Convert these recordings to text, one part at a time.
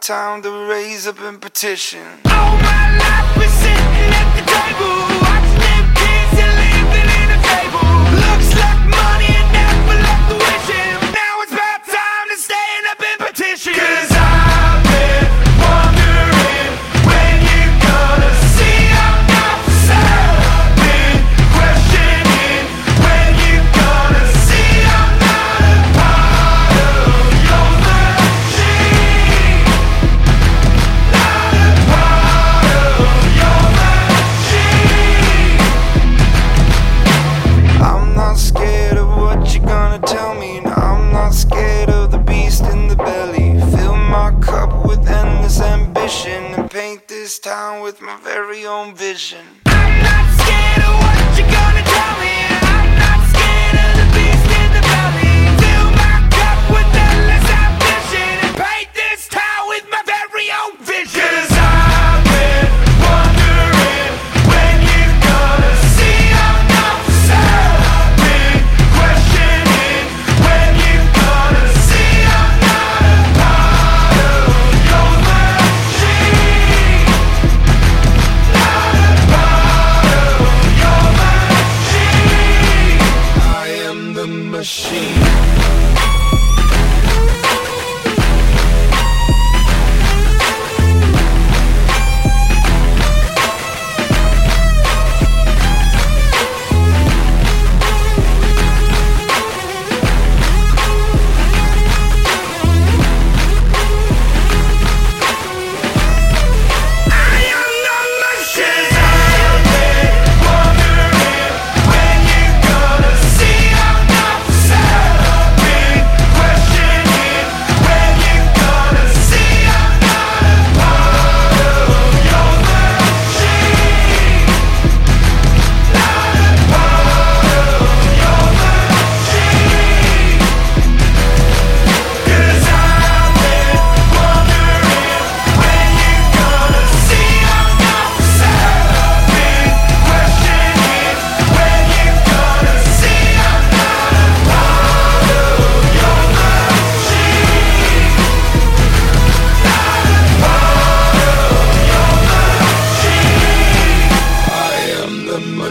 time to raise up and petition. All my life we sit. paint this town with my very own vision. I'm not scared of what Bye.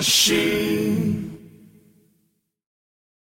she.